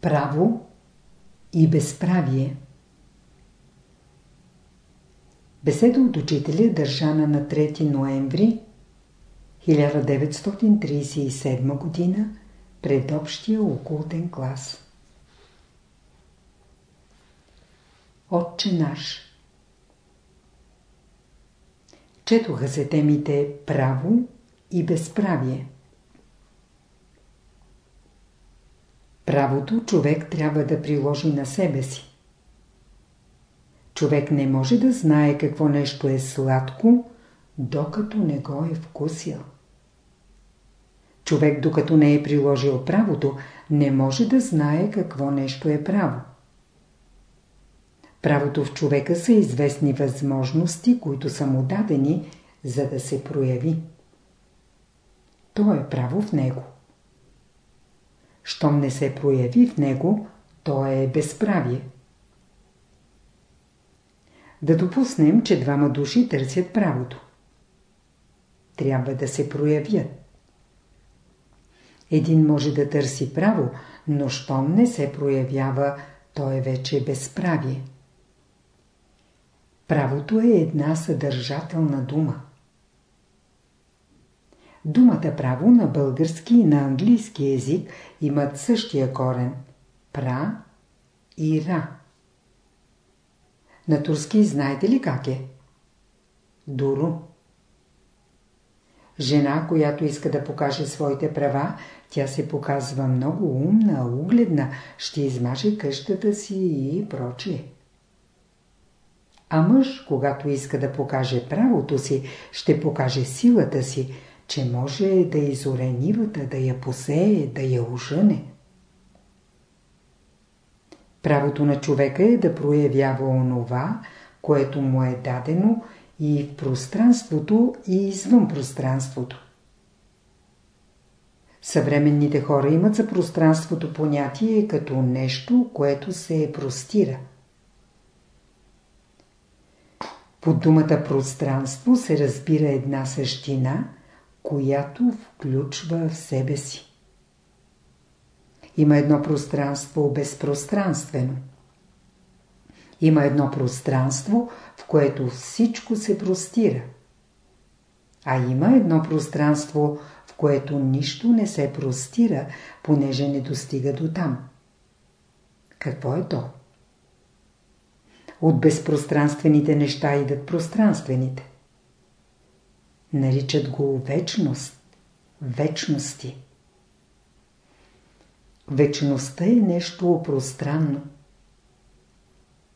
Право и безправие Беседа от учителя държана на 3 ноември 1937 г. пред общия окултен клас. Отче наш Четоха се темите право и безправие. Правото човек трябва да приложи на себе си. Човек не може да знае какво нещо е сладко, докато не го е вкусил. Човек, докато не е приложил правото, не може да знае какво нещо е право. Правото в човека са известни възможности, които са му дадени, за да се прояви. То е право в него. Щом не се прояви в него, то е безправие. Да допуснем, че двама души търсят правото. Трябва да се проявят. Един може да търси право, но щом не се проявява, то е вече безправие. Правото е една съдържателна дума. Думата право на български и на английски език имат същия корен – пра и ра. На турски знаете ли как е? Дуру. Жена, която иска да покаже своите права, тя се показва много умна, угледна, ще измаже къщата си и прочие. А мъж, когато иска да покаже правото си, ще покаже силата си, че може да изоре нивата, да я посее, да я ужъне. Правото на човека е да проявява онова, което му е дадено и в пространството и извън пространството. Съвременните хора имат за пространството понятие като нещо, което се простира. Под думата пространство се разбира една същина, която включва в себе си. Има едно пространство безпространствено. Има едно пространство, в което всичко се простира. А има едно пространство, в което нищо не се простира, понеже не достига до там. Какво е то? От безпространствените неща идат пространствените. Наричат го вечност, вечности. Вечността е нещо пространно.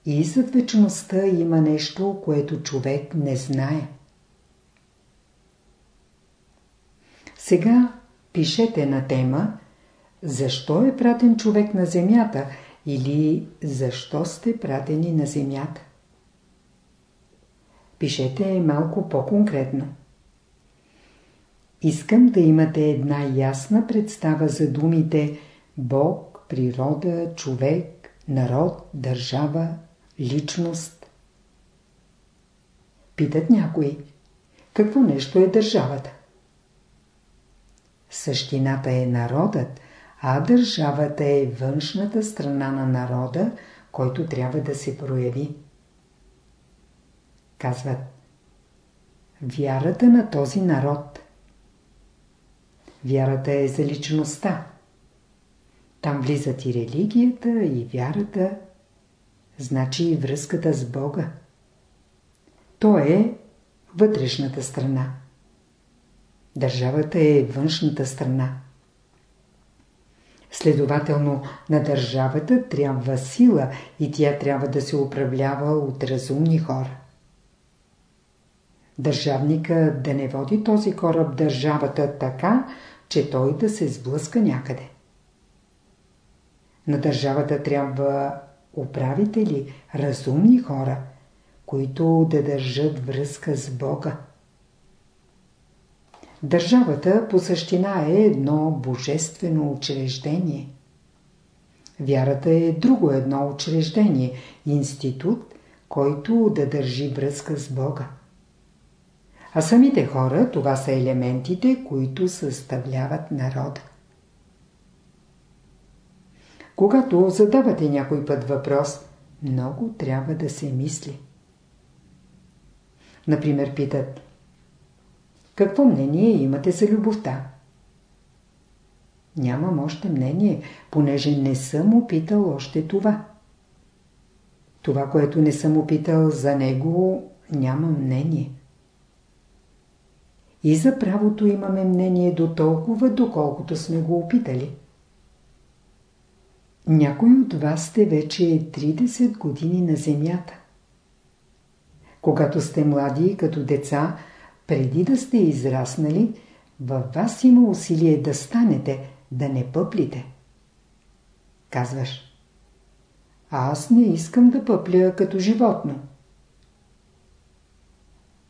И зад вечността има нещо, което човек не знае. Сега пишете на тема Защо е пратен човек на земята или Защо сте пратени на земята? Пишете малко по-конкретно. Искам да имате една ясна представа за думите Бог, природа, човек, народ, държава, личност. Питат някои, какво нещо е държавата? Същината е народът, а държавата е външната страна на народа, който трябва да се прояви. Казват, вярата на този народ. Вярата е за личността. Там влизат и религията, и вярата, значи и връзката с Бога. То е вътрешната страна. Държавата е външната страна. Следователно, на държавата трябва сила и тя трябва да се управлява от разумни хора. Държавника да не води този кораб държавата така, че той да се сблъска някъде. На държавата трябва управители, разумни хора, които да държат връзка с Бога. Държавата по същина е едно божествено учреждение. Вярата е друго едно учреждение, институт, който да държи връзка с Бога. А самите хора, това са елементите, които съставляват народа. Когато задавате някой път въпрос, много трябва да се мисли. Например, питат Какво мнение имате за любовта? Нямам още мнение, понеже не съм опитал още това. Това, което не съм опитал за него, няма мнение. И за правото имаме мнение до толкова, доколкото сме го опитали. Някой от вас сте вече 30 години на земята. Когато сте млади като деца, преди да сте израснали, във вас има усилие да станете, да не пъплите. Казваш, аз не искам да пъпля като животно.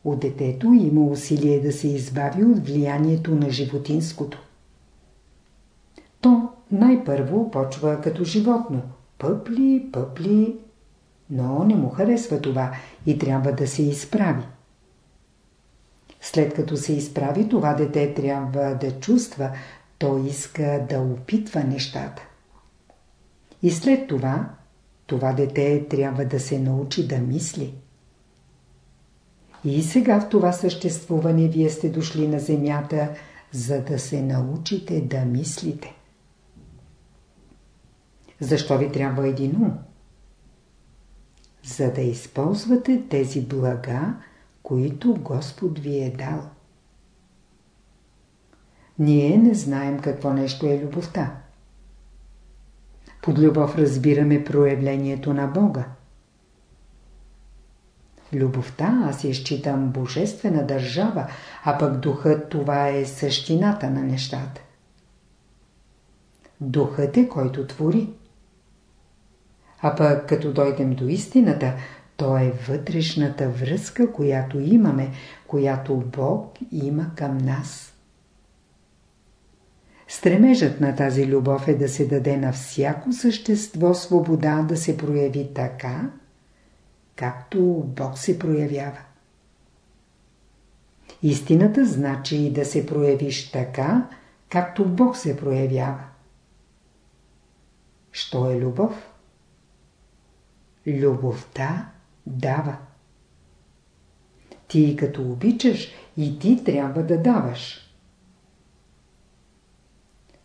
От детето има усилие да се избави от влиянието на животинското. То най-първо почва като животно. Пъпли, пъпли, но не му харесва това и трябва да се изправи. След като се изправи, това дете трябва да чувства, то иска да опитва нещата. И след това, това дете трябва да се научи да мисли. И сега в това съществуване вие сте дошли на земята, за да се научите да мислите. Защо ви трябва един ум? За да използвате тези блага, които Господ ви е дал. Ние не знаем какво нещо е любовта. Под любов разбираме проявлението на Бога. Любовта аз я считам божествена държава, а пък духът това е същината на нещата. Духът е който твори. А пък като дойдем до истината, то е вътрешната връзка, която имаме, която Бог има към нас. Стремежът на тази любов е да се даде на всяко същество свобода да се прояви така, както Бог се проявява. Истината значи да се проявиш така, както Бог се проявява. Що е любов? Любовта дава. Ти като обичаш и ти трябва да даваш.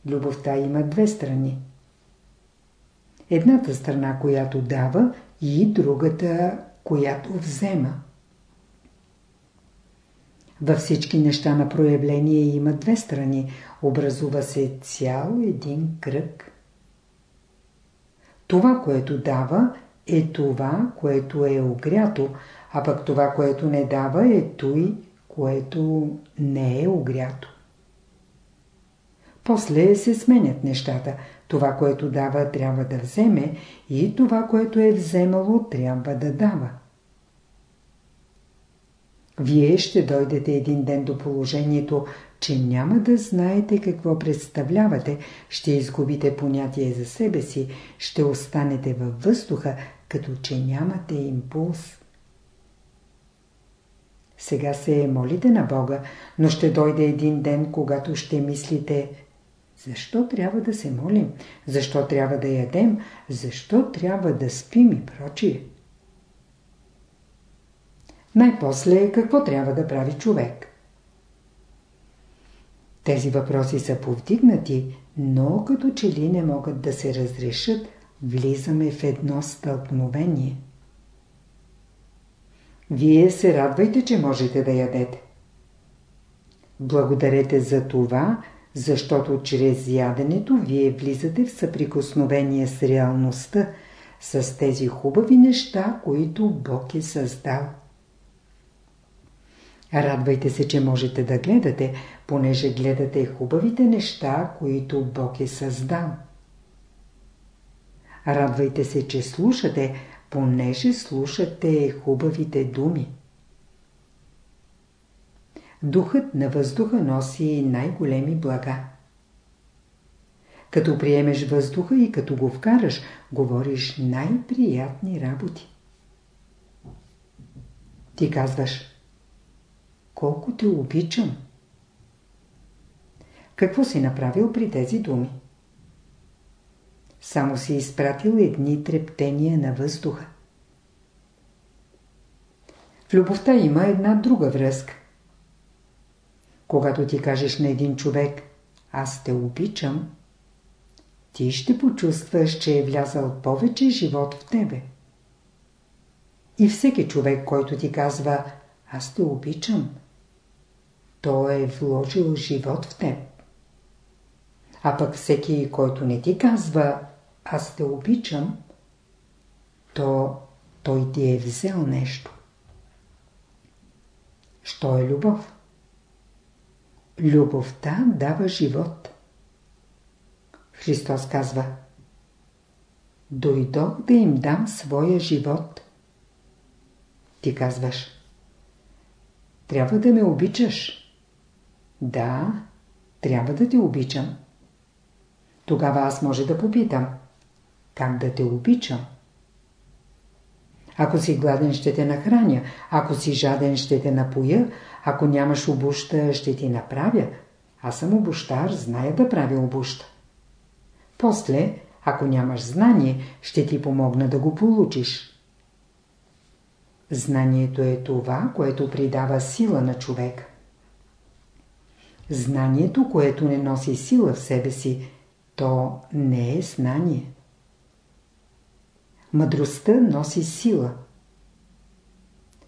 Любовта има две страни. Едната страна, която дава и другата, която взема. Във всички неща на проявление има две страни. Образува се цял един кръг. Това, което дава, е това, което е огрято, а пък това, което не дава, е той, което не е огрято. После се сменят нещата. Това, което дава, трябва да вземе и това, което е вземало, трябва да дава. Вие ще дойдете един ден до положението, че няма да знаете какво представлявате, ще изгубите понятие за себе си, ще останете във въздуха, като че нямате импулс. Сега се молите на Бога, но ще дойде един ден, когато ще мислите защо трябва да се молим, защо трябва да ядем, защо трябва да спим и прочие. Най-после какво трябва да прави човек? Тези въпроси са повдигнати, но като че ли не могат да се разрешат, влизаме в едно стълкновение. Вие се радвайте, че можете да ядете. Благодарете за това, защото чрез яденето вие влизате в съприкосновение с реалността, с тези хубави неща, които Бог е създал. Радвайте се, че можете да гледате, понеже гледате хубавите неща, които Бог е създал. Радвайте се, че слушате, понеже слушате хубавите думи. Духът на въздуха носи най-големи блага. Като приемеш въздуха и като го вкараш, говориш най-приятни работи. Ти казваш, колко те обичам. Какво си направил при тези думи? само си изпратил едни трептения на въздуха. В любовта има една друга връзка. Когато ти кажеш на един човек «Аз те обичам», ти ще почувстваш, че е влязал повече живот в тебе. И всеки човек, който ти казва «Аз те обичам», той е вложил живот в теб. А пък всеки, който не ти казва «Аз те обичам», то той ти е взел нещо. Що е любов? Любовта дава живот. Христос казва Дойдох да им дам своя живот. Ти казваш Трябва да ме обичаш. Да, трябва да те обичам. Тогава аз може да попитам Как да те обичам? Ако си гладен, ще те нахраня. Ако си жаден, ще те напоя. Ако нямаш обуща, ще ти направя. Аз съм обущар, зная да правя обуща. После, ако нямаш знание, ще ти помогна да го получиш. Знанието е това, което придава сила на човека. Знанието, което не носи сила в себе си, то не е знание. Мъдростта носи сила.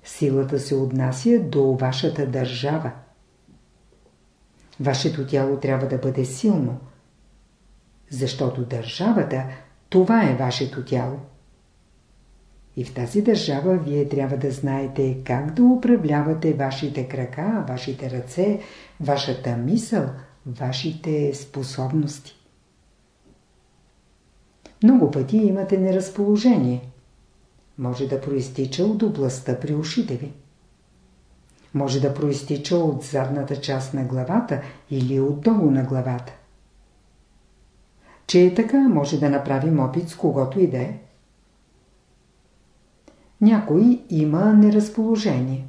Силата се отнася до вашата държава. Вашето тяло трябва да бъде силно, защото държавата – това е вашето тяло. И в тази държава вие трябва да знаете как да управлявате вашите крака, вашите ръце, вашата мисъл, вашите способности. Много пъти имате неразположение. Може да проистича от областта при ушите ви. Може да проистича от задната част на главата или отдолу на главата. Че е така, може да направим опит с когото и да е. Някой има неразположение.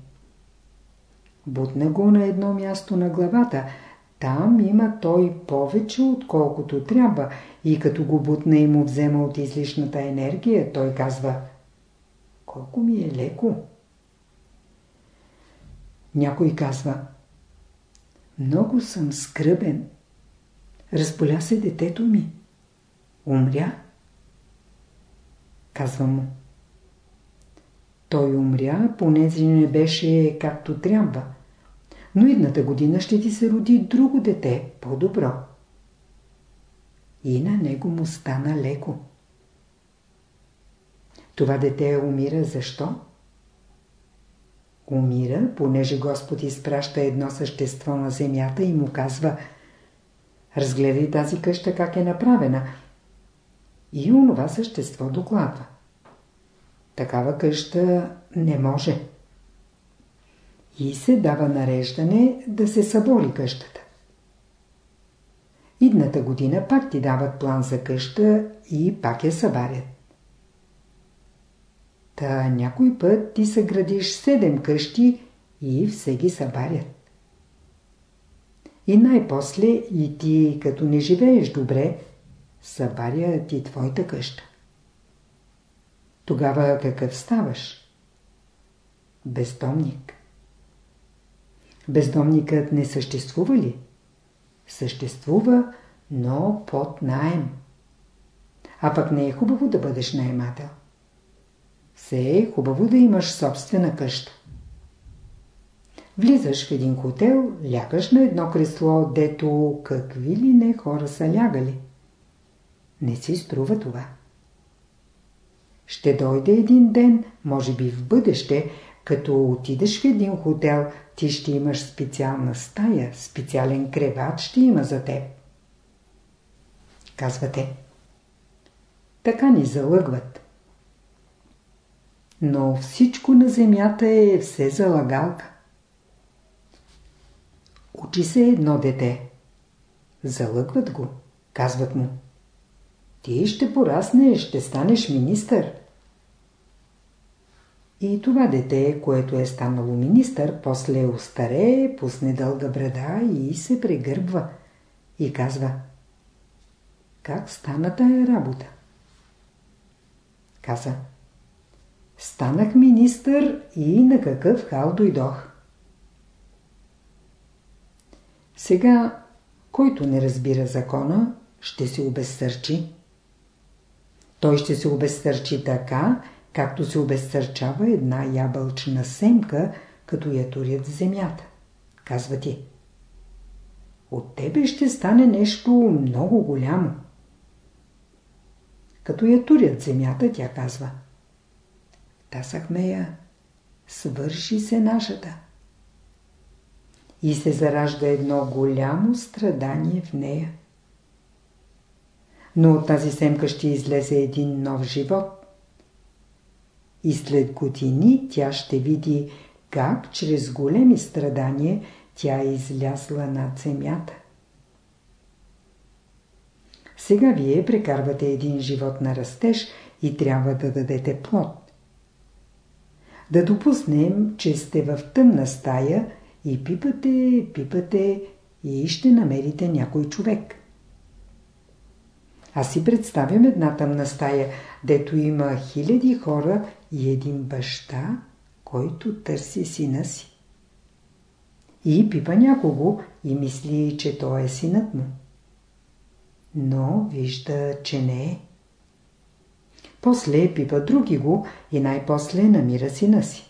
Бутна го на едно място на главата – там има той повече отколкото трябва и като го бутна и му взема от излишната енергия, той казва Колко ми е леко. Някой казва Много съм скръбен. Разболя се детето ми. Умря. Казва му. Той умря, понеже не беше както трябва но едната година ще ти се роди друго дете, по-добро. И на него му стана леко. Това дете умира защо? Умира, понеже Господ изпраща едно същество на земята и му казва Разгледай тази къща как е направена. И онова същество докладва. Такава къща не може и се дава нареждане да се съболи къщата. Идната година пак ти дават план за къща и пак я събарят. Та някой път ти съградиш седем къщи и все ги събарят. И най-после и ти, като не живееш добре, събаря ти твоята къща. Тогава какъв ставаш? Бездомник. Бездомникът не съществува ли? Съществува, но под найем. А пък не е хубаво да бъдеш наемател. Все е хубаво да имаш собствена къща. Влизаш в един хотел, лягаш на едно кресло, дето какви ли не хора са лягали. Не си струва това. Ще дойде един ден, може би в бъдеще, като отидеш в един хотел, ти ще имаш специална стая, специален креват ще има за теб. Казвате. Така ни залъгват. Но всичко на земята е все залагалка. Учи се едно дете. Залъгват го. Казват му. Ти ще пораснеш, ще станеш министър. И това дете, което е станало министър, после устаре, пусне дълга брада и се прегърбва. И казва как стана тая работа? Каза. Станах министър и на какъв хал дойдох. Сега, който не разбира закона, ще се обезсърчи. Той ще се обезсърчи така, както се обезсърчава една ябълчна семка, като я турят в земята. Казва ти. От тебе ще стане нещо много голямо. Като я турят земята, тя казва. Та Сахмея, свърши се нашата. И се заражда едно голямо страдание в нея. Но от тази семка ще излезе един нов живот. И след години тя ще види как чрез големи страдания тя е излязла над земята. Сега вие прекарвате един живот на растеж и трябва да дадете плод. Да допуснем, че сте в тъмна стая и пипате, пипате и ще намерите някой човек. Аз си представям една тъмна стая, дето има хиляди хора и един баща, който търси сина си. И пипа някого и мисли, че той е синът му. Но вижда, че не е. После пипа други го и най-после намира сина си.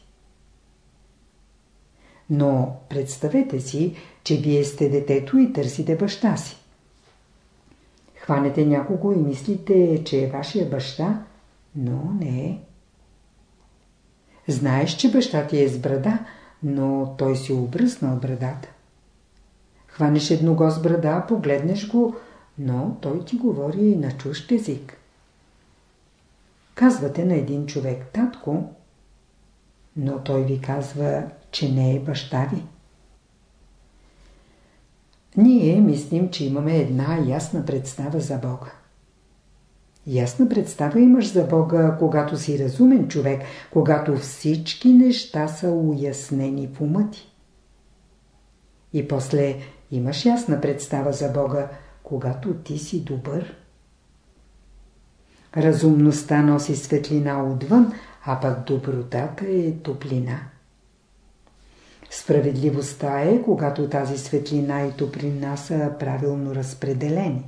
Но представете си, че вие сте детето и търсите баща си. Хванете някого и мислите, че е вашия баща, но не е. Знаеш, че баща ти е с брада, но той си обръснал брадата. Хванеш едного с брада, погледнеш го, но той ти говори на чужд език. Казвате на един човек татко, но той ви казва, че не е баща ви. Ние мислим, че имаме една ясна представа за Бога. Ясна представа имаш за Бога, когато си разумен човек, когато всички неща са уяснени в ума ти. И после имаш ясна представа за Бога, когато ти си добър. Разумността носи светлина отвън, а пък добротата е топлина. Справедливостта е, когато тази светлина и топлина са правилно разпределени.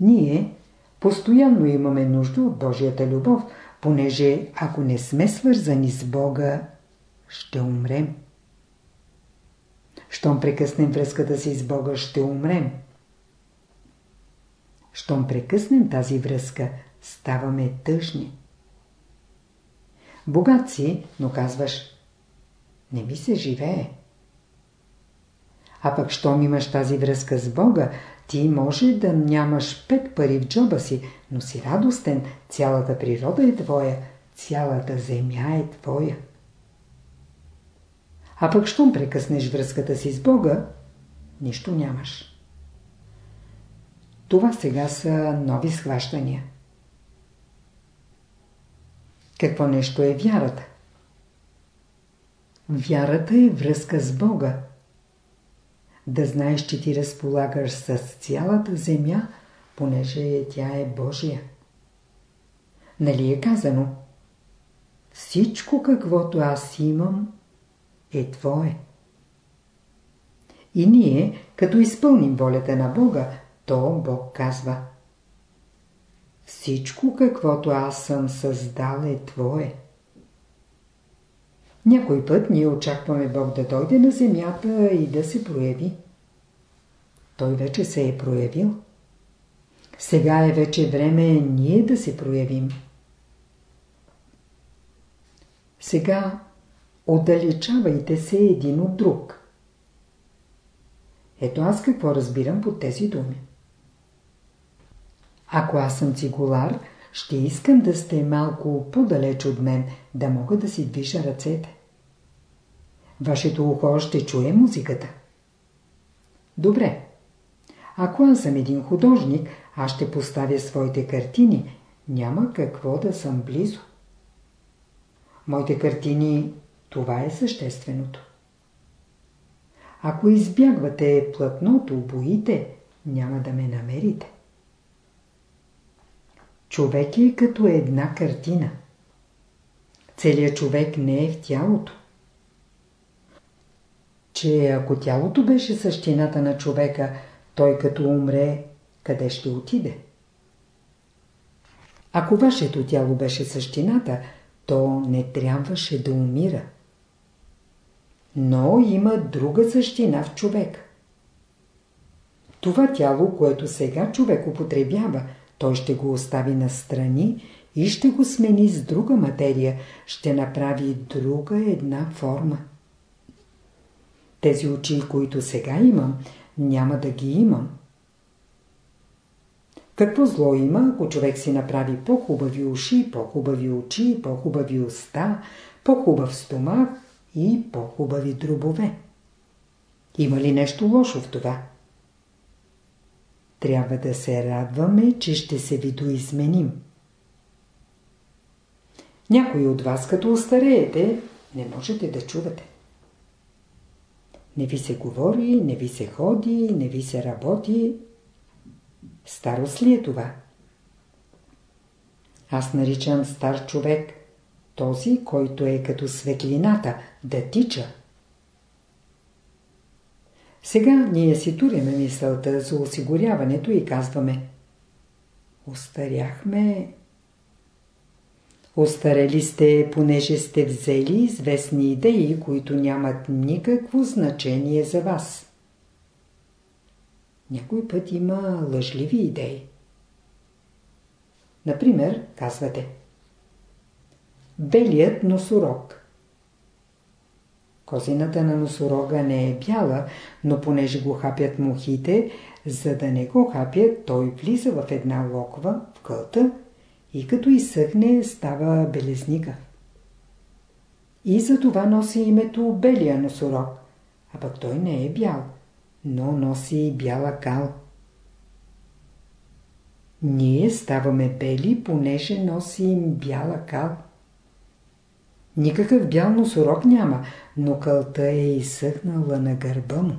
Ние постоянно имаме нужда от Божията любов, понеже ако не сме свързани с Бога, ще умрем. Щом прекъснем връзката си с Бога, ще умрем. Щом прекъснем тази връзка, ставаме тъжни. Богат си, но казваш, не ми се живее. А пък, щом имаш тази връзка с Бога, ти може да нямаш пет пари в джоба си, но си радостен, цялата природа е твоя, цялата земя е твоя. А пък, щом прекъснеш връзката си с Бога, нищо нямаш. Това сега са нови схващания. Какво нещо е вярата? Вярата е връзка с Бога. Да знаеш, че ти разполагаш с цялата земя, понеже тя е Божия. Нали е казано? Всичко каквото аз имам е Твое. И ние, като изпълним волята на Бога, то Бог казва Всичко каквото аз съм създал е Твое. Някой път ние очакваме Бог да дойде на земята и да се прояви. Той вече се е проявил. Сега е вече време ние да се проявим. Сега отдалечавайте се един от друг. Ето аз какво разбирам под тези думи. Ако аз съм цигулар, ще искам да сте малко по-далеч от мен, да мога да си движа ръцете. Вашето ухо ще чуе музиката. Добре. Ако аз съм един художник, аз ще поставя своите картини. Няма какво да съм близо. Моите картини, това е същественото. Ако избягвате платното, боите, няма да ме намерите. Човек е като една картина. Целият човек не е в тялото. Че ако тялото беше същината на човека, той като умре, къде ще отиде? Ако вашето тяло беше същината, то не трябваше да умира. Но има друга същина в човек. Това тяло, което сега човек употребява, той ще го остави на страни и ще го смени с друга материя, ще направи друга една форма. Тези очи, които сега имам, няма да ги имам. Какво зло има, ако човек си направи по-хубави уши, по-хубави очи, по-хубави уста, по-хубав стомах и по-хубави дробове? Има ли нещо лошо в това? Трябва да се радваме, че ще се видоизменим. Някои от вас, като остареете, не можете да чувате. Не ви се говори, не ви се ходи, не ви се работи. Старост ли е това? Аз наричам стар човек този, който е като светлината, да тича. Сега ние си туриме мисълта за осигуряването и казваме Остаряхме. Остарели сте, понеже сте взели известни идеи, които нямат никакво значение за вас. Някой път има лъжливи идеи. Например, казвате Белият носорог Козината на носорога не е бяла, но понеже го хапят мухите, за да не го хапят, той влиза в една локва, в кълта и като изсъхне, става белезника. И за това носи името белия носорог, а пък той не е бял, но носи бяла кал. Ние ставаме бели, понеже носим бяла кал. Никакъв бял носорог няма, но кълта е изсъхнала на гърба му.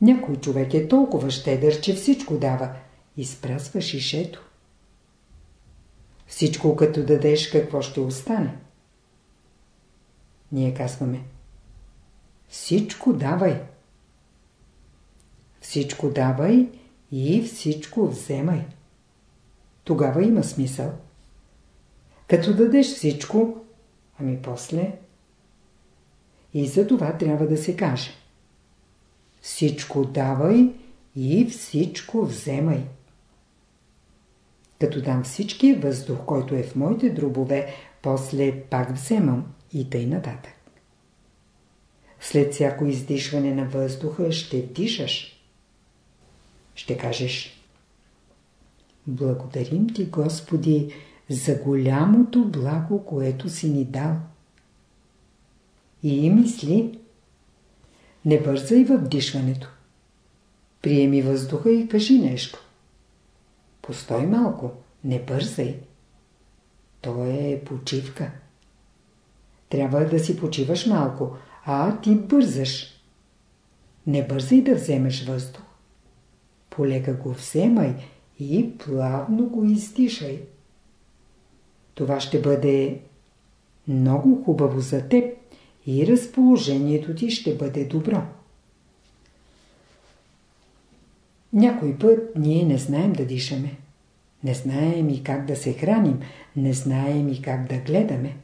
Някой човек е толкова щедър, че всичко дава. Изпрасва шишето. Всичко като дадеш, какво ще остане? Ние казваме. Всичко давай. Всичко давай и всичко вземай. Тогава има смисъл. Като дадеш всичко, ами после... И за това трябва да се каже. Всичко давай и всичко вземай. Като дам всичкия въздух, който е в моите дробове, после пак вземам и тъй нататък. След всяко издишване на въздуха ще дишаш. Ще кажеш Благодарим ти, Господи, за голямото благо, което си ни дал. И мисли, не бързай в дишването. Приеми въздуха и кажи нещо. Постой малко, не бързай. То е почивка. Трябва да си почиваш малко, а ти бързаш. Не бързай да вземеш въздух. Полека го вземай и плавно го издишай. Това ще бъде много хубаво за теб и разположението ти ще бъде добро. Някой път ние не знаем да дишаме. Не знаем и как да се храним, не знаем и как да гледаме.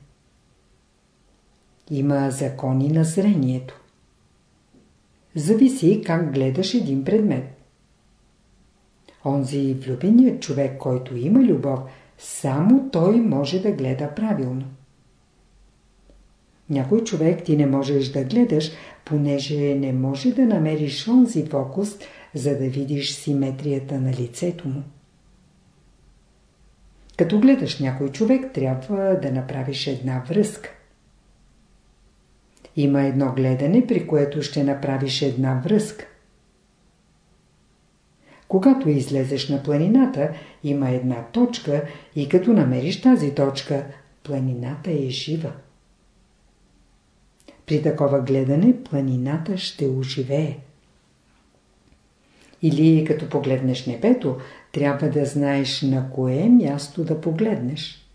Има закони на зрението. Зависи как гледаш един предмет. Онзи влюбеният човек, който има любов, само той може да гледа правилно. Някой човек ти не можеш да гледаш, понеже не може да намериш онзи фокус, за да видиш симетрията на лицето му. Като гледаш някой човек, трябва да направиш една връзка. Има едно гледане, при което ще направиш една връзка. Когато излезеш на планината, има една точка и като намериш тази точка, планината е жива. При такова гледане планината ще оживее. Или като погледнеш небето, трябва да знаеш на кое място да погледнеш.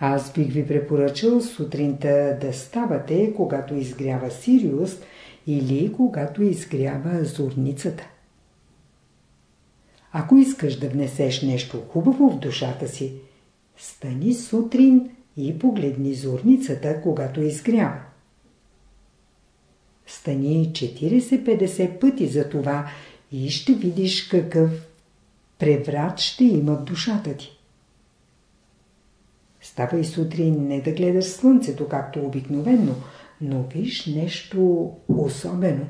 Аз бих ви препоръчал сутринта да ставате, когато изгрява Сириус или когато изгрява Зорницата. Ако искаш да внесеш нещо хубаво в душата си, стани сутрин и погледни зорницата, когато изгрява. Стани 40-50 пъти за това и ще видиш какъв преврат ще има в душата ти. Ставай сутрин не да гледаш слънцето, както обикновено, но виж нещо особено.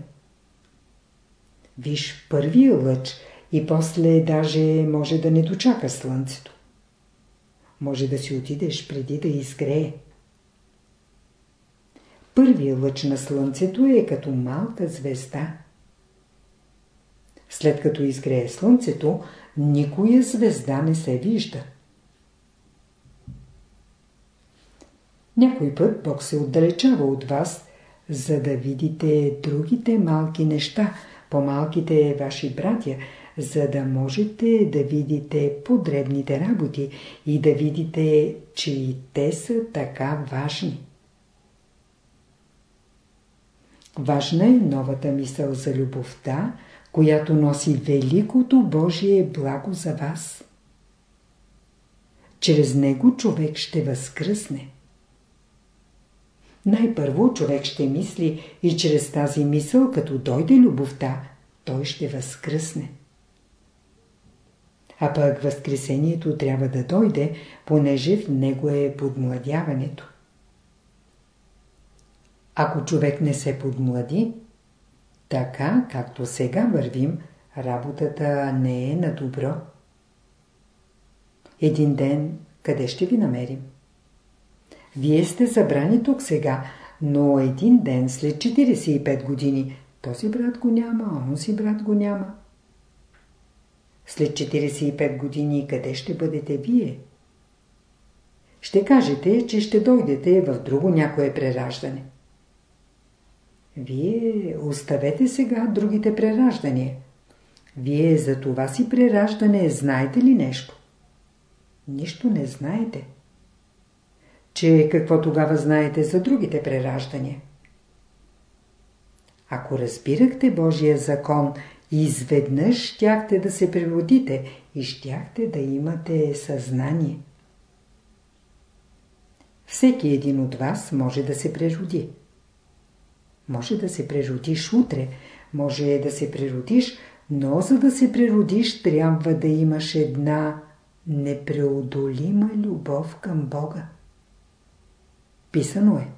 Виж първия лъч и после даже може да не дочака слънцето. Може да си отидеш преди да изгрее. Първият лъч на слънцето е като малка звезда. След като изгрее слънцето, никоя звезда не се вижда. Някой път Бог се отдалечава от вас, за да видите другите малки неща, по-малките ваши братя, за да можете да видите подребните работи и да видите, че и те са така важни. Важна е новата мисъл за любовта, която носи великото Божие благо за вас. Чрез него човек ще възкръсне. Най-първо човек ще мисли и чрез тази мисъл, като дойде любовта, той ще възкръсне. А пък възкресението трябва да дойде, понеже в него е подмладяването. Ако човек не се подмлади, така както сега вървим, работата не е на добро. Един ден къде ще ви намерим? Вие сте събрани тук сега, но един ден след 45 години този брат го няма, а си брат го няма. След 45 години къде ще бъдете вие? Ще кажете, че ще дойдете в друго някое прераждане. Вие оставете сега другите прераждания. Вие за това си прераждане знаете ли нещо? Нищо не знаете. Че какво тогава знаете за другите прераждания? Ако разбирахте Божия закон изведнъж щяхте да се природите и щяхте да имате съзнание. Всеки един от вас може да се прероди. Може да се преродиш утре, може да се преродиш, но за да се преродиш трябва да имаш една непреодолима любов към Бога. Писано е.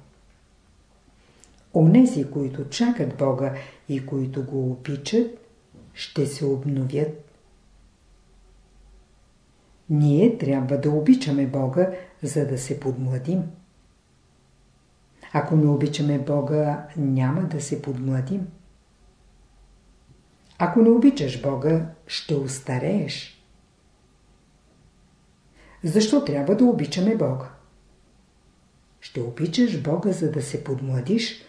Онези, които чакат Бога и които го обичат, ще се обновят. Ние трябва да обичаме Бога, за да се подмладим. Ако не обичаме Бога, няма да се подмладим. Ако не обичаш Бога, ще устарееш. Защо трябва да обичаме Бога? Ще обичаш Бога, за да се подмладиш.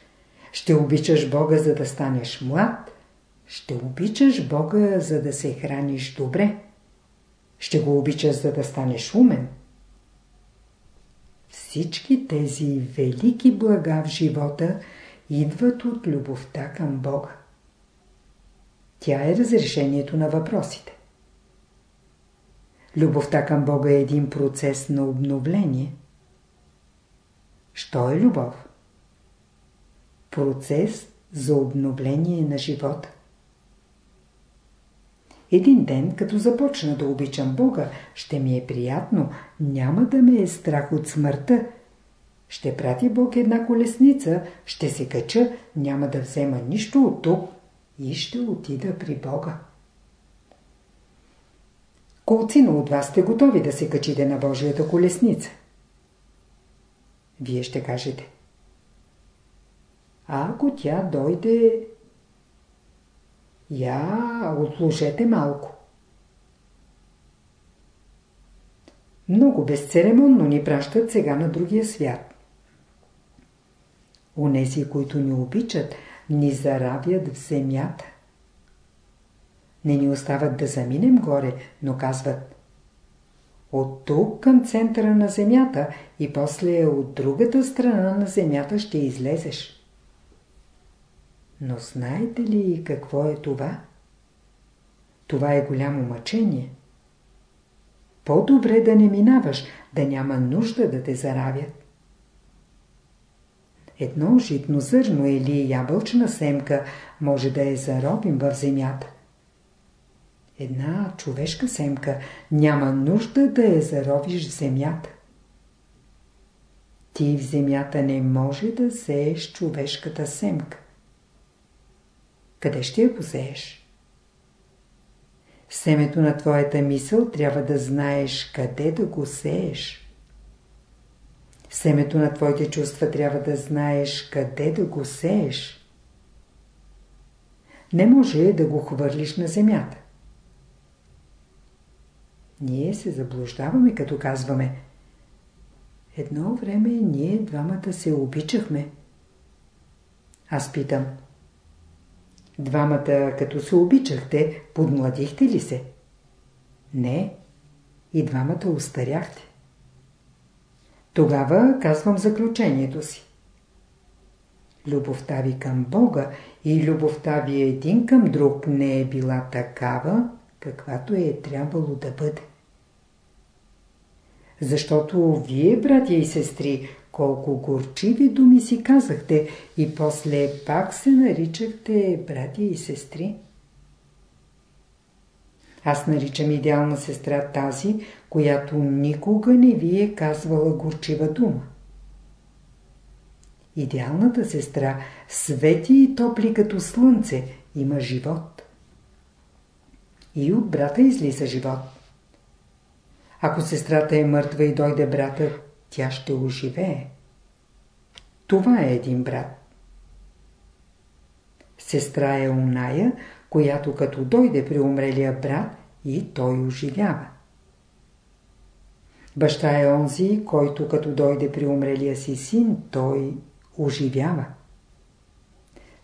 Ще обичаш Бога, за да станеш млад. Ще обичаш Бога, за да се храниш добре. Ще го обичаш, за да станеш умен. Всички тези велики блага в живота идват от любовта към Бога. Тя е разрешението на въпросите. Любовта към Бога е един процес на обновление. Що е любов? Процес за обновление на живота. Един ден, като започна да обичам Бога, ще ми е приятно, няма да ме е страх от смъртта. Ще прати Бог една колесница, ще се кача, няма да взема нищо от тук и ще отида при Бога. Колцина от вас сте готови да се качите на Божията колесница? Вие ще кажете. А ако тя дойде я отложете малко. Много безцеремонно ни пращат сега на другия свят. Онези, които ни обичат, ни заравят в земята. Не ни остават да заминем горе, но казват от тук към центъра на Земята и после от другата страна на Земята ще излезеш. Но знаете ли какво е това? Това е голямо мъчение. По-добре да не минаваш, да няма нужда да те заравят. Едно житно зърно или ябълчна семка може да е заробим в земята. Една човешка семка няма нужда да я заровиш в земята. Ти в земята не може да сееш човешката семка. Къде ще я посееш? Семето на твоята мисъл трябва да знаеш къде да го сееш. Семето на твоите чувства трябва да знаеш къде да го сееш. Не може да го хвърлиш на земята. Ние се заблуждаваме, като казваме Едно време ние двамата се обичахме. Аз питам Двамата, като се обичахте, подмладихте ли се? Не. И двамата устаряхте. Тогава казвам заключението си. Любовта ви към Бога и любовта ви един към друг не е била такава, каквато е трябвало да бъде. Защото вие, братя и сестри, колко горчиви думи си казахте и после пак се наричахте братя и сестри. Аз наричам идеална сестра тази, която никога не ви е казвала горчива дума. Идеалната сестра свети и топли като слънце, има живот. И от брата излиза живот. Ако сестрата е мъртва и дойде брата, тя ще оживее. Това е един брат. Сестра е уная, която като дойде при умрелия брат и той оживява. Баща е онзи, който като дойде при умрелия си син, той оживява.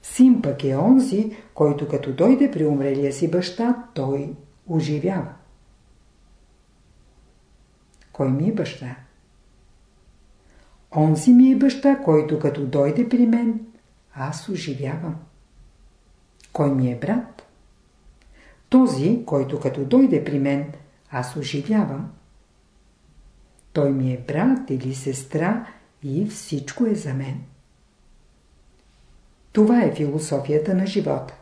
Син пък е онзи, който като дойде при умрелия си баща, той оживява. Кой ми е баща? Онзи ми е баща, който като дойде при мен, аз оживявам. Кой ми е брат? Този, който като дойде при мен, аз оживявам. Той ми е брат или сестра и всичко е за мен. Това е философията на живота.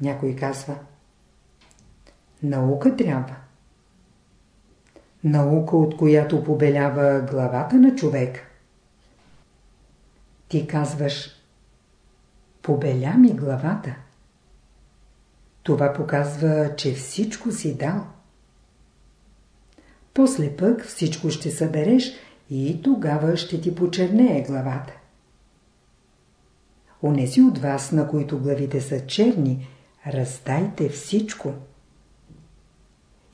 Някой казва Наука трябва наука, от която побелява главата на човек. Ти казваш, побеля ми главата. Това показва, че всичко си дал. После пък всичко ще събереш и тогава ще ти почернее главата. Онези от вас, на които главите са черни, раздайте всичко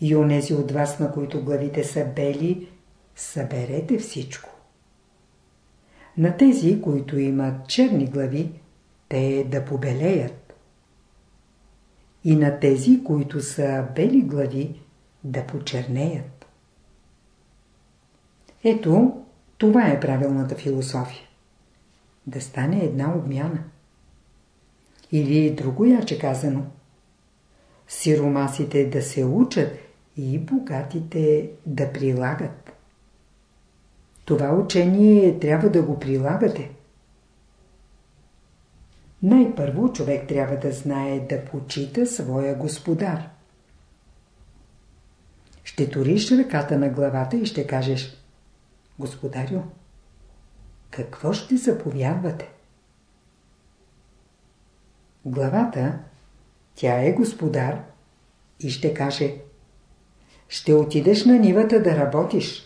и онези от вас, на които главите са бели, съберете всичко. На тези, които имат черни глави, те да побелеят. И на тези, които са бели глави, да почернеят. Ето, това е правилната философия. Да стане една обмяна. Или друго яче казано. Сиромасите да се учат и богатите да прилагат. Това учение трябва да го прилагате. Най-първо човек трябва да знае да почита своя господар. Ще туриш ръката на главата и ще кажеш Господарю, какво ще заповядвате? Главата, тя е господар и ще каже ще отидеш на нивата да работиш.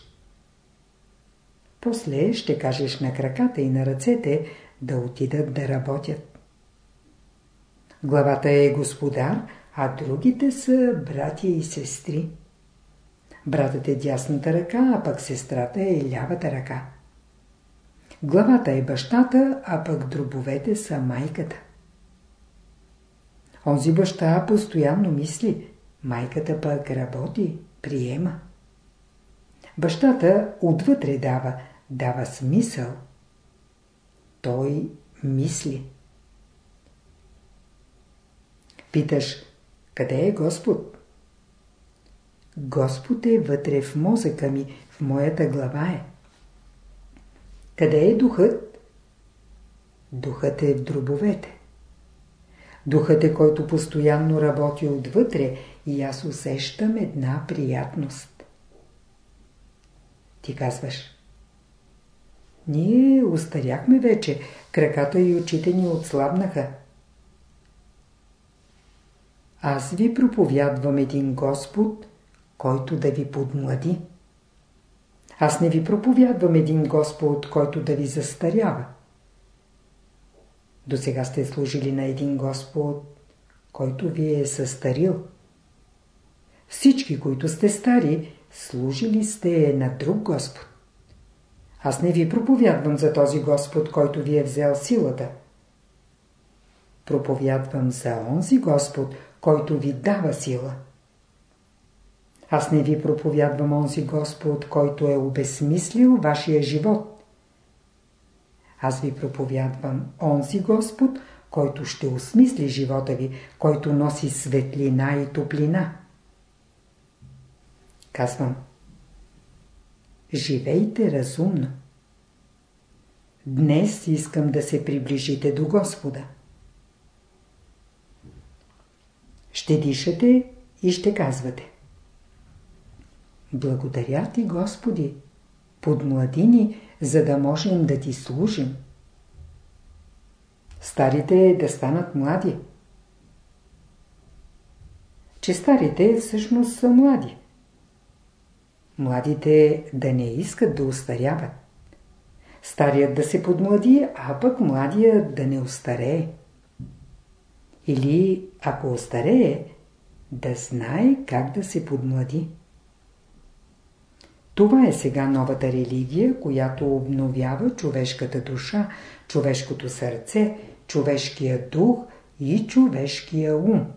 После ще кажеш на краката и на ръцете да отидат да работят. Главата е господар, а другите са братя и сестри. Братът е дясната ръка, а пък сестрата е лявата ръка. Главата е бащата, а пък дробовете са майката. Онзи баща постоянно мисли, майката пък работи, приема. Бащата отвътре дава, дава смисъл. Той мисли. Питаш, къде е Господ? Господ е вътре в мозъка ми, в моята глава е. Къде е духът? Духът е в дробовете. Духът е, който постоянно работи отвътре и аз усещам една приятност. Ти казваш. Ние устаряхме вече, краката и очите ни отслабнаха. Аз ви проповядвам един Господ, който да ви подмлади. Аз не ви проповядвам един Господ, който да ви застарява. До сега сте служили на един Господ, който ви е състарил. Всички, които сте стари, служили сте на друг Господ. Аз не ви проповядвам за този Господ, който ви е взел силата. Проповядвам за онзи Господ, който ви дава сила. Аз не ви проповядвам онзи Господ, който е обезсмислил вашия живот. Аз ви проповядвам онзи Господ, който ще осмисли живота ви, който носи светлина и топлина. Казвам, живейте разумно. Днес искам да се приближите до Господа. Ще дишате и ще казвате. Благодаря ти, Господи, подмлади ни, за да можем да ти служим. Старите да станат млади. Че старите всъщност са млади. Младите да не искат да устаряват. Старият да се подмлади, а пък младият да не устарее. Или, ако остарее, да знае как да се подмлади. Това е сега новата религия, която обновява човешката душа, човешкото сърце, човешкия дух и човешкия ум.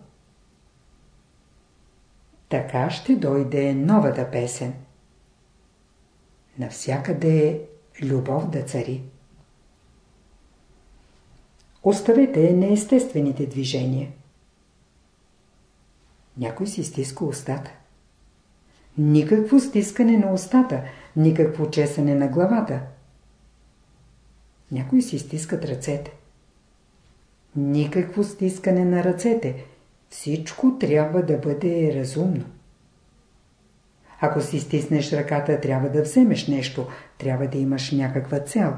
Така ще дойде новата песен. Навсякъде любов да цари. Оставете неестествените движения. Някой си стиска устата. Никакво стискане на устата, никакво чесане на главата. Някои си стискат ръцете. Никакво стискане на ръцете. Всичко трябва да бъде разумно. Ако си стиснеш ръката, трябва да вземеш нещо, трябва да имаш някаква цел.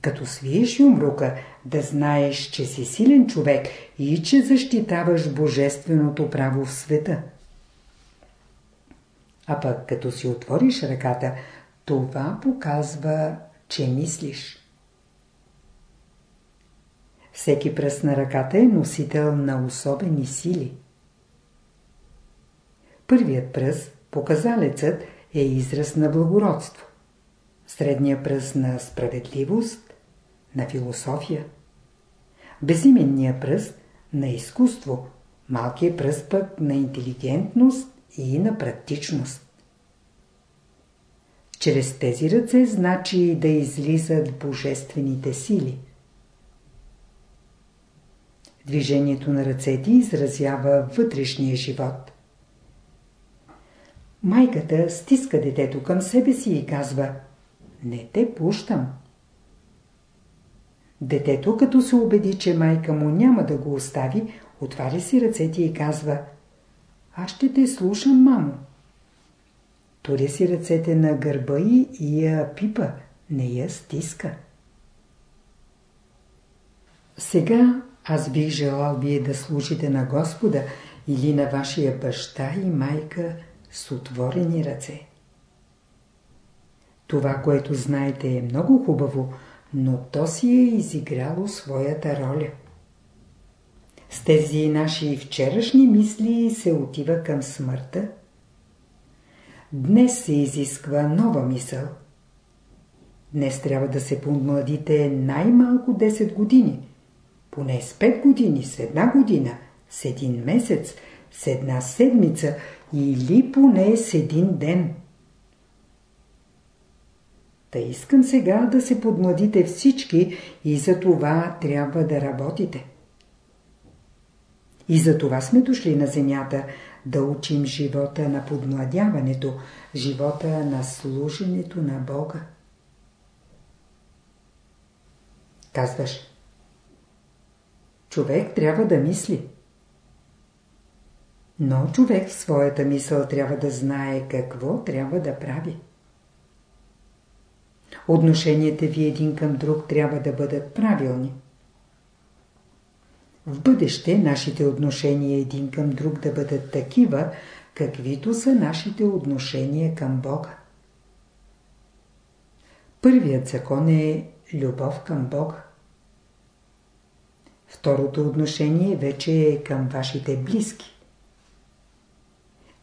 Като свиеш юмрука, да знаеш, че си силен човек и че защитаваш божественото право в света. А пък като си отвориш ръката, това показва, че мислиш. Всеки пръст на ръката е носител на особени сили. Първият пръст, показалецът, е израз на благородство. Средният пръст на справедливост, на философия. Безименният пръст на изкуство, малкият пръст пък на интелигентност и на практичност. Чрез тези ръце значи да излизат божествените сили. Движението на ръцете изразява вътрешния живот. Майката стиска детето към себе си и казва «Не те пущам». Детето, като се убеди, че майка му няма да го остави, отваря си ръцете и казва «Аз ще те слушам, мамо». Туря си ръцете на гърба и, я пипа, не я стиска. Сега аз бих желал вие да служите на Господа или на вашия баща и майка с отворени ръце. Това, което знаете е много хубаво, но то си е изиграло своята роля. С тези наши вчерашни мисли се отива към смъртта. Днес се изисква нова мисъл. Днес трябва да се помладите най-малко 10 години – поне с 5 години, с една година, с един месец, с една седмица или поне с един ден. Та искам сега да се подмладите всички и за това трябва да работите. И за това сме дошли на земята, да учим живота на подмладяването, живота на служенето на Бога. Казваш, човек трябва да мисли. Но човек в своята мисъл трябва да знае какво трябва да прави. Отношенията ви един към друг трябва да бъдат правилни. В бъдеще нашите отношения един към друг да бъдат такива, каквито са нашите отношения към Бога. Първият закон е любов към Бога. Второто отношение вече е към вашите близки.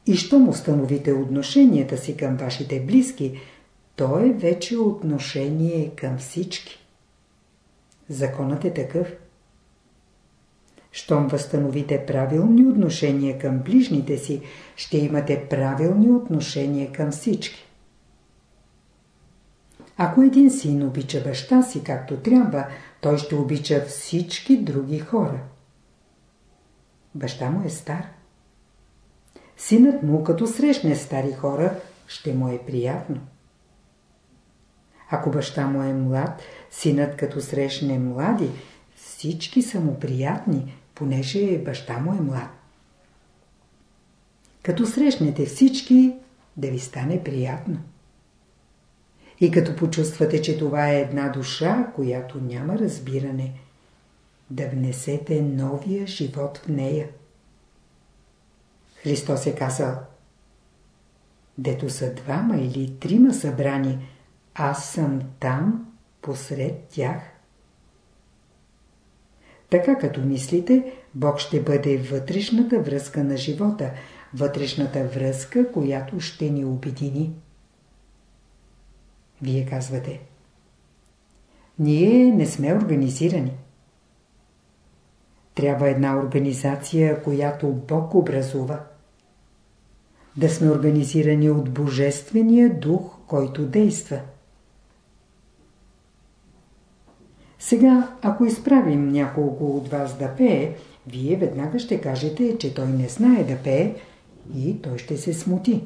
И щом установите отношенията си към вашите близки, то е вече отношение към всички. Законът е такъв. Щом възстановите правилни отношения към ближните си, ще имате правилни отношения към всички. Ако един син обича баща си както трябва, той ще обича всички други хора. Баща му е стар. Синът му, като срещне стари хора, ще му е приятно. Ако баща му е млад, синът като срещне млади, всички са му приятни, понеже баща му е млад. Като срещнете всички, да ви стане приятно. И като почувствате, че това е една душа, която няма разбиране, да внесете новия живот в нея. Христос е казал Дето са двама или трима събрани, аз съм там, посред тях. Така като мислите, Бог ще бъде вътрешната връзка на живота, вътрешната връзка, която ще ни обедини. Вие казвате. Ние не сме организирани. Трябва една организация, която Бог образува. Да сме организирани от Божествения дух, който действа. Сега, ако изправим няколко от вас да пее, вие веднага ще кажете, че той не знае да пее и той ще се смути.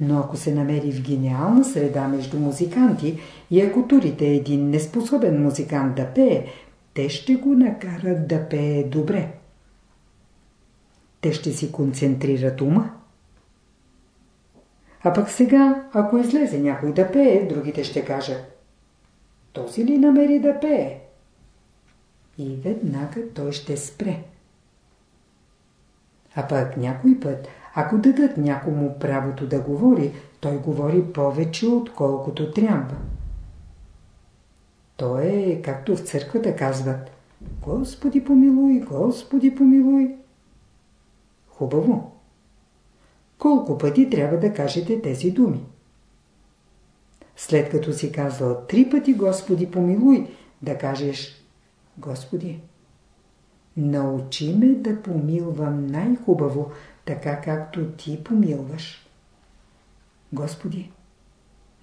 Но ако се намери в гениална среда между музиканти и ако турите един неспособен музикант да пее, те ще го накарат да пее добре. Те ще си концентрират ума. А пък сега, ако излезе някой да пее, другите ще кажат този ли намери да пее? И веднага той ще спре. А пък някой път, ако дадат някому правото да говори, той говори повече, отколкото трябва. То е, както в църквата казват, Господи помилуй, Господи помилуй. Хубаво. Колко пъти трябва да кажете тези думи? След като си казал три пъти Господи помилуй, да кажеш Господи, научи ме да помилвам най-хубаво, така както Ти помилваш. Господи,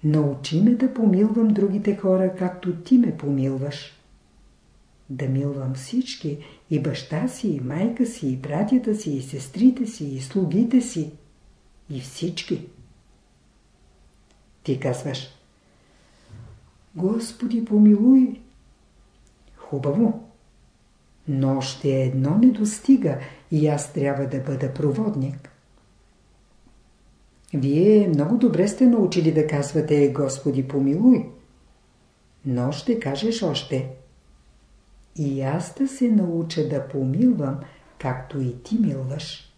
научи ме да помилвам другите хора, както Ти ме помилваш. Да милвам всички, и баща си, и майка си, и братята си, и сестрите си, и слугите си, и всички. Ти казваш, Господи помилуй! Хубаво! Но още едно не достига и аз трябва да бъда проводник. Вие много добре сте научили да казвате Господи помилуй. Но ще кажеш още. И аз да се науча да помилвам, както и ти милваш.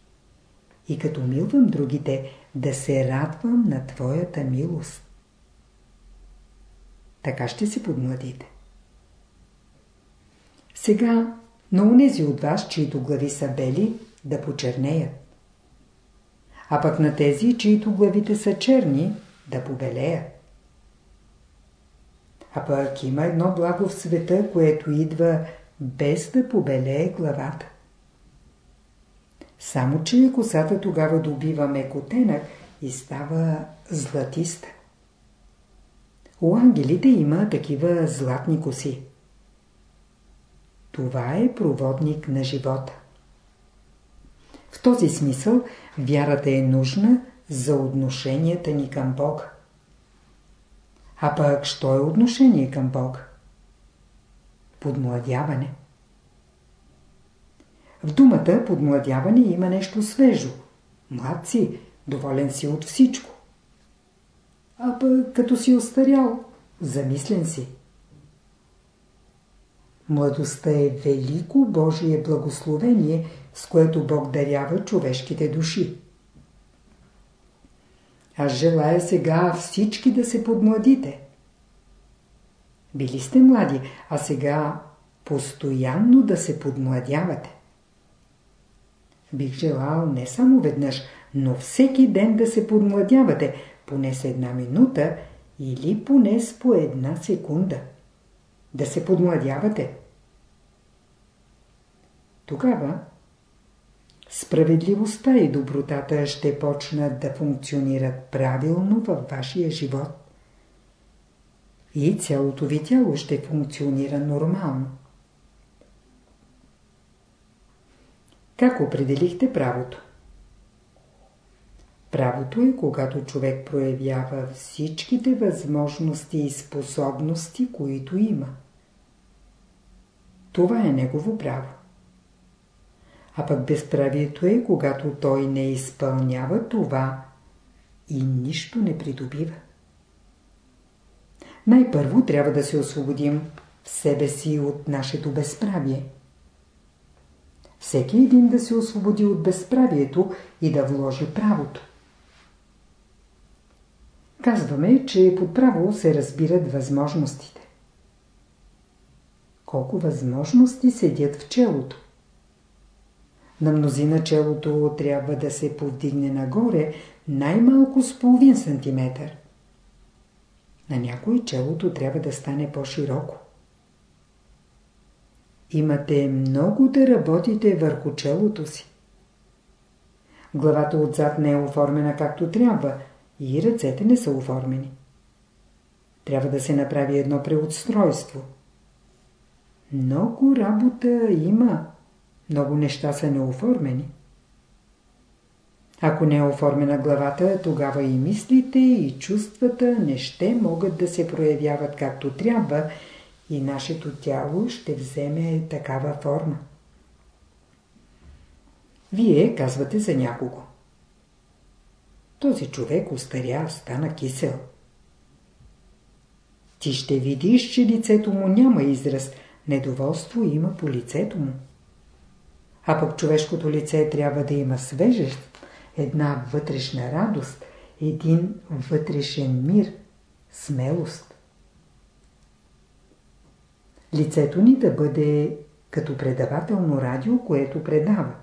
И като милвам другите, да се радвам на Твоята милост. Така ще се подмладите. Сега на унези от вас, чието глави са бели, да почернеят. А пък на тези, чието главите са черни, да побелеят. А пък има едно благо в света, което идва без да побелее главата. Само, че косата тогава добива мекотенък и става златиста. У ангелите има такива златни коси. Това е проводник на живота. В този смисъл вярата е нужна за отношенията ни към Бога. А пък, що е отношение към Бога? Подмладяване. В думата подмладяване има нещо свежо. Млад си, доволен си от всичко. А пък като си остарял, замислен си. Младостта е велико Божие благословение, с което Бог дарява човешките души. Аз желая сега всички да се подмладите. Били сте млади, а сега постоянно да се подмладявате. Бих желал не само веднъж, но всеки ден да се подмладявате, поне с една минута или поне с по една секунда. Да се подмладявате. Тогава справедливостта и добротата ще почнат да функционират правилно във вашия живот. И цялото ви тяло ще функционира нормално. Как определихте правото? Правото е когато човек проявява всичките възможности и способности, които има. Това е негово право. А пък безправието е, когато той не изпълнява това и нищо не придобива. Най-първо трябва да се освободим в себе си от нашето безправие. Всеки един да се освободи от безправието и да вложи правото. Казваме, че под право се разбират възможностите. Колко възможности седят в челото? На мнозина челото трябва да се повдигне нагоре най-малко с половин сантиметър. На някой челото трябва да стане по-широко. Имате много да работите върху челото си. Главата отзад не е оформена както трябва и ръцете не са оформени. Трябва да се направи едно преотстройство. Много работа има. Много неща са неоформени. Ако не е оформена главата, тогава и мислите, и чувствата не ще могат да се проявяват както трябва и нашето тяло ще вземе такава форма. Вие казвате за някого. Този човек устаря, стана кисел. Ти ще видиш, че лицето му няма израз, недоволство има по лицето му. А пък човешкото лице трябва да има свежест, една вътрешна радост, един вътрешен мир, смелост. Лицето ни да бъде като предавателно радио, което предава.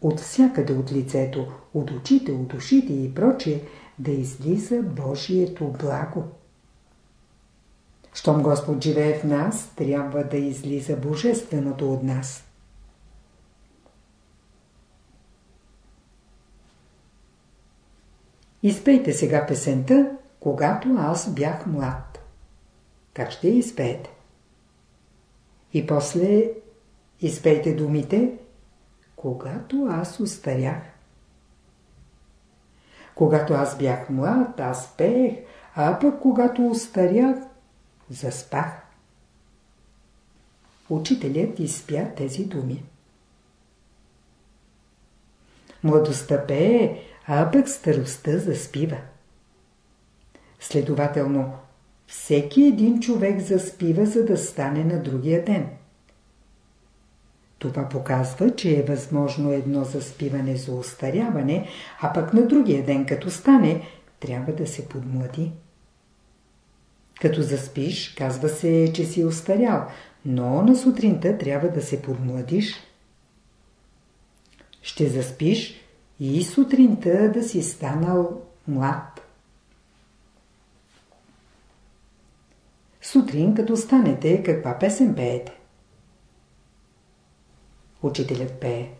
От всякъде от лицето, от очите, от ушите и прочее, да излиза Божието благо. Щом Господ живее в нас, трябва да излиза Божественото от нас. Изпейте сега песента, когато аз бях млад. Как ще изпеете? И после изпейте думите, когато аз устарях. Когато аз бях млад, аз пеех, а пък когато устарях, заспах. Учителят изпя тези думи. Младостта пее, а пък старостта заспива. Следователно, всеки един човек заспива, за да стане на другия ден. Това показва, че е възможно едно заспиване за устаряване, а пък на другия ден, като стане, трябва да се подмлади. Като заспиш, казва се, че си устарял, но на сутринта трябва да се подмладиш. Ще заспиш и сутринта да си станал млад. Сутрин, като станете, каква песен пеете? Учителят пее.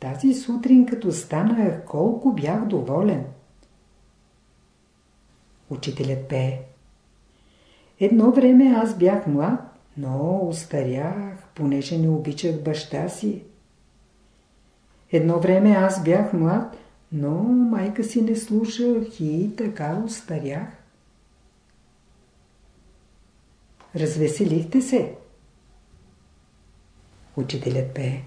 Тази сутрин, като станах, колко бях доволен. Учителят пее. Едно време аз бях млад, но устарях, понеже не обичах баща си. Едно време аз бях млад, но майка си не слушах и така устарях. Развеселихте се. Учителят пее.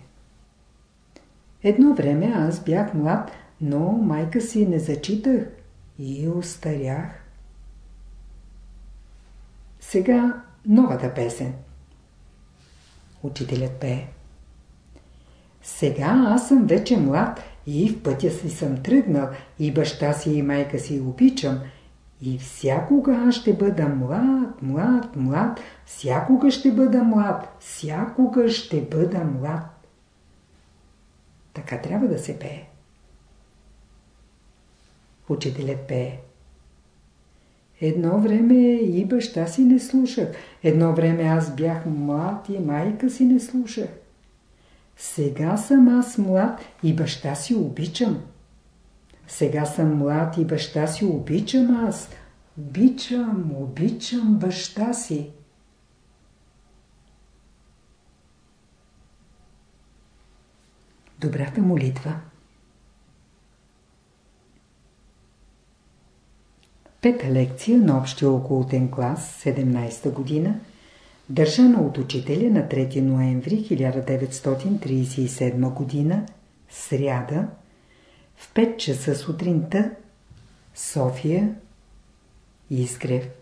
Едно време аз бях млад, но майка си не зачитах и устарях. Сега новата песен. Учителят пее. Сега аз съм вече млад и в пътя си съм тръгнал и баща си и майка си обичам. И всякога ще бъда млад, млад, млад, всякога ще бъда млад, всякога ще бъда млад. Така трябва да се пее. Учителят пее. Едно време и баща си не слушах. Едно време аз бях млад и майка си не слушах. Сега съм аз млад и баща си обичам. Сега съм млад и баща си обичам аз. Обичам, обичам баща си. Добрата молитва Пета лекция на общия окултен клас, 17 година, държана от учителя на 3 ноември 1937 година, сряда, в 5 часа сутринта, София, Изгрев.